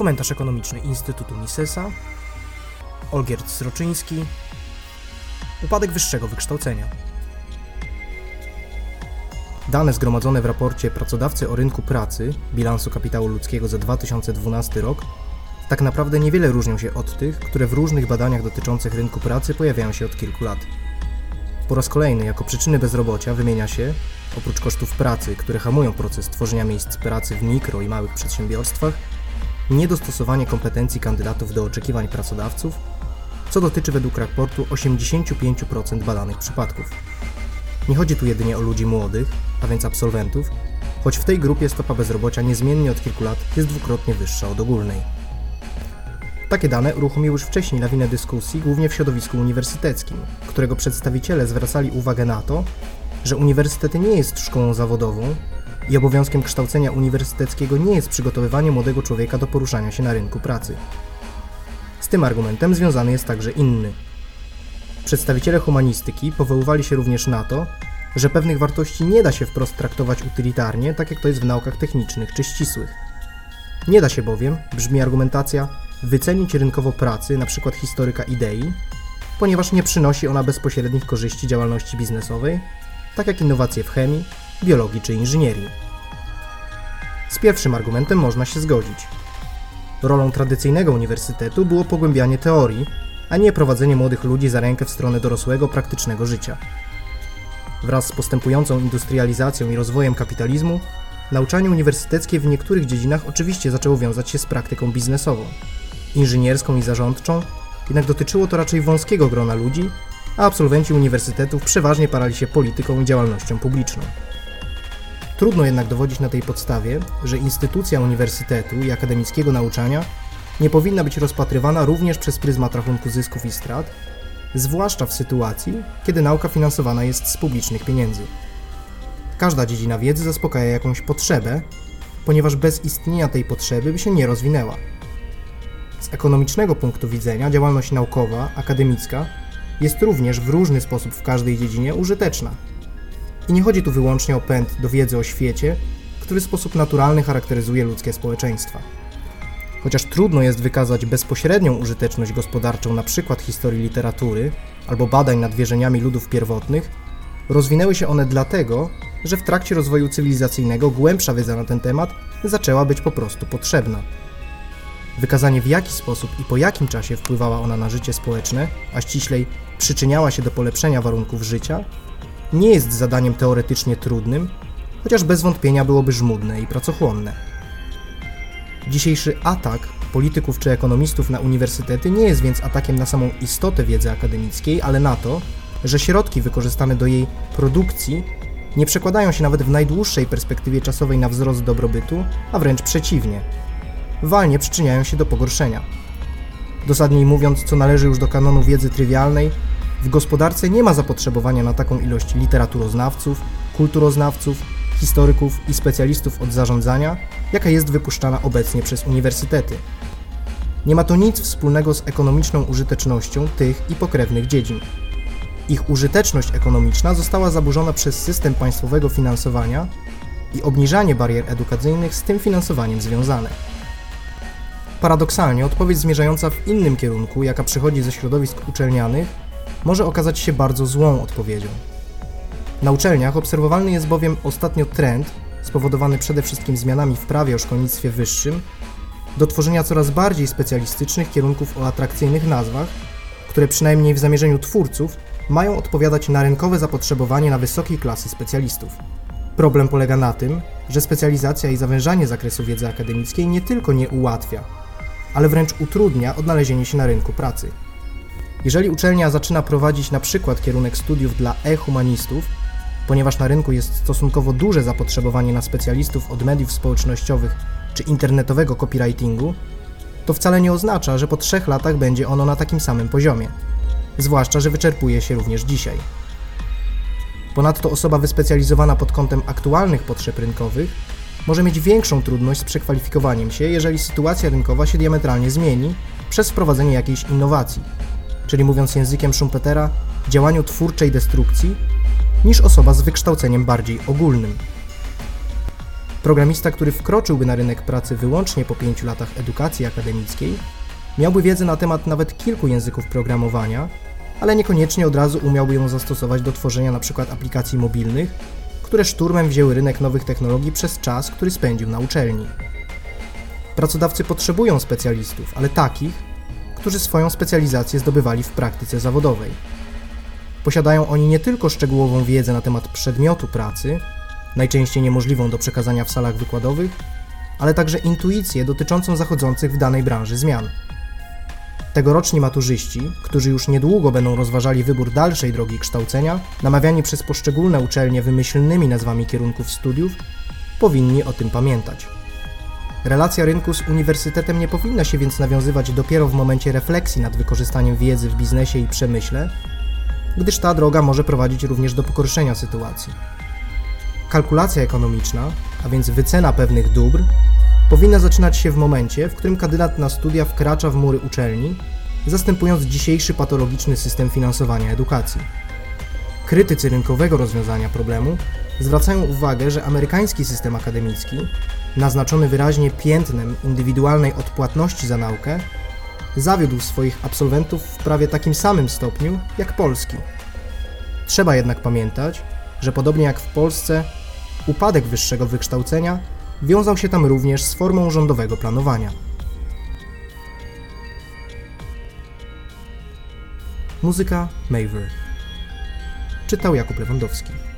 Komentarz ekonomiczny Instytutu Misesa, Olgierd Sroczyński, Upadek wyższego wykształcenia. Dane zgromadzone w raporcie Pracodawcy o rynku pracy bilansu kapitału ludzkiego za 2012 rok tak naprawdę niewiele różnią się od tych, które w różnych badaniach dotyczących rynku pracy pojawiają się od kilku lat. Po raz kolejny jako przyczyny bezrobocia wymienia się, oprócz kosztów pracy, które hamują proces tworzenia miejsc pracy w mikro i małych przedsiębiorstwach, niedostosowanie kompetencji kandydatów do oczekiwań pracodawców, co dotyczy według raportu 85% badanych przypadków. Nie chodzi tu jedynie o ludzi młodych, a więc absolwentów, choć w tej grupie stopa bezrobocia niezmiennie od kilku lat jest dwukrotnie wyższa od ogólnej. Takie dane uruchomiły już wcześniej lawinę dyskusji, głównie w środowisku uniwersyteckim, którego przedstawiciele zwracali uwagę na to, że uniwersytety nie jest szkołą zawodową i obowiązkiem kształcenia uniwersyteckiego nie jest przygotowywanie młodego człowieka do poruszania się na rynku pracy. Z tym argumentem związany jest także inny. Przedstawiciele humanistyki powoływali się również na to, że pewnych wartości nie da się wprost traktować utylitarnie, tak jak to jest w naukach technicznych czy ścisłych. Nie da się bowiem, brzmi argumentacja, wycenić rynkowo pracy, np. historyka idei, ponieważ nie przynosi ona bezpośrednich korzyści działalności biznesowej, tak jak innowacje w chemii, biologii czy inżynierii. Z pierwszym argumentem można się zgodzić. Rolą tradycyjnego uniwersytetu było pogłębianie teorii, a nie prowadzenie młodych ludzi za rękę w stronę dorosłego, praktycznego życia. Wraz z postępującą industrializacją i rozwojem kapitalizmu, nauczanie uniwersyteckie w niektórych dziedzinach oczywiście zaczęło wiązać się z praktyką biznesową, inżynierską i zarządczą, jednak dotyczyło to raczej wąskiego grona ludzi, a absolwenci uniwersytetów przeważnie parali się polityką i działalnością publiczną. Trudno jednak dowodzić na tej podstawie, że instytucja uniwersytetu i akademickiego nauczania nie powinna być rozpatrywana również przez pryzmat rachunku zysków i strat, zwłaszcza w sytuacji, kiedy nauka finansowana jest z publicznych pieniędzy. Każda dziedzina wiedzy zaspokaja jakąś potrzebę, ponieważ bez istnienia tej potrzeby by się nie rozwinęła. Z ekonomicznego punktu widzenia działalność naukowa, akademicka jest również w różny sposób w każdej dziedzinie użyteczna. I nie chodzi tu wyłącznie o pęd do wiedzy o świecie, który w sposób naturalny charakteryzuje ludzkie społeczeństwa. Chociaż trudno jest wykazać bezpośrednią użyteczność gospodarczą np. historii literatury albo badań nad wierzeniami ludów pierwotnych, rozwinęły się one dlatego, że w trakcie rozwoju cywilizacyjnego głębsza wiedza na ten temat zaczęła być po prostu potrzebna. Wykazanie w jaki sposób i po jakim czasie wpływała ona na życie społeczne, a ściślej przyczyniała się do polepszenia warunków życia, nie jest zadaniem teoretycznie trudnym, chociaż bez wątpienia byłoby żmudne i pracochłonne. Dzisiejszy atak polityków czy ekonomistów na uniwersytety nie jest więc atakiem na samą istotę wiedzy akademickiej, ale na to, że środki wykorzystane do jej produkcji nie przekładają się nawet w najdłuższej perspektywie czasowej na wzrost dobrobytu, a wręcz przeciwnie. Walnie przyczyniają się do pogorszenia. Dosadniej mówiąc, co należy już do kanonu wiedzy trywialnej, w gospodarce nie ma zapotrzebowania na taką ilość literaturoznawców, kulturoznawców, historyków i specjalistów od zarządzania, jaka jest wypuszczana obecnie przez uniwersytety. Nie ma to nic wspólnego z ekonomiczną użytecznością tych i pokrewnych dziedzin. Ich użyteczność ekonomiczna została zaburzona przez system państwowego finansowania i obniżanie barier edukacyjnych z tym finansowaniem związane. Paradoksalnie odpowiedź zmierzająca w innym kierunku, jaka przychodzi ze środowisk uczelnianych, może okazać się bardzo złą odpowiedzią. Na uczelniach obserwowalny jest bowiem ostatnio trend, spowodowany przede wszystkim zmianami w prawie o szkolnictwie wyższym, do tworzenia coraz bardziej specjalistycznych kierunków o atrakcyjnych nazwach, które przynajmniej w zamierzeniu twórców mają odpowiadać na rynkowe zapotrzebowanie na wysokiej klasy specjalistów. Problem polega na tym, że specjalizacja i zawężanie zakresu wiedzy akademickiej nie tylko nie ułatwia, ale wręcz utrudnia odnalezienie się na rynku pracy. Jeżeli uczelnia zaczyna prowadzić na przykład kierunek studiów dla e-humanistów, ponieważ na rynku jest stosunkowo duże zapotrzebowanie na specjalistów od mediów społecznościowych czy internetowego copywritingu, to wcale nie oznacza, że po trzech latach będzie ono na takim samym poziomie. Zwłaszcza, że wyczerpuje się również dzisiaj. Ponadto osoba wyspecjalizowana pod kątem aktualnych potrzeb rynkowych może mieć większą trudność z przekwalifikowaniem się, jeżeli sytuacja rynkowa się diametralnie zmieni przez wprowadzenie jakiejś innowacji, czyli mówiąc językiem Schumpetera, działaniu twórczej destrukcji, niż osoba z wykształceniem bardziej ogólnym. Programista, który wkroczyłby na rynek pracy wyłącznie po pięciu latach edukacji akademickiej, miałby wiedzę na temat nawet kilku języków programowania, ale niekoniecznie od razu umiałby ją zastosować do tworzenia np. aplikacji mobilnych, które szturmem wzięły rynek nowych technologii przez czas, który spędził na uczelni. Pracodawcy potrzebują specjalistów, ale takich, którzy swoją specjalizację zdobywali w praktyce zawodowej. Posiadają oni nie tylko szczegółową wiedzę na temat przedmiotu pracy, najczęściej niemożliwą do przekazania w salach wykładowych, ale także intuicję dotyczącą zachodzących w danej branży zmian. Tegoroczni maturzyści, którzy już niedługo będą rozważali wybór dalszej drogi kształcenia, namawiani przez poszczególne uczelnie wymyślnymi nazwami kierunków studiów, powinni o tym pamiętać. Relacja rynku z uniwersytetem nie powinna się więc nawiązywać dopiero w momencie refleksji nad wykorzystaniem wiedzy w biznesie i przemyśle, gdyż ta droga może prowadzić również do pogorszenia sytuacji. Kalkulacja ekonomiczna, a więc wycena pewnych dóbr, powinna zaczynać się w momencie, w którym kandydat na studia wkracza w mury uczelni, zastępując dzisiejszy patologiczny system finansowania edukacji. Krytycy rynkowego rozwiązania problemu zwracają uwagę, że amerykański system akademicki, naznaczony wyraźnie piętnem indywidualnej odpłatności za naukę, zawiódł swoich absolwentów w prawie takim samym stopniu jak polski. Trzeba jednak pamiętać, że podobnie jak w Polsce, upadek wyższego wykształcenia wiązał się tam również z formą rządowego planowania. Muzyka Maver. Czytał Jakub Lewandowski.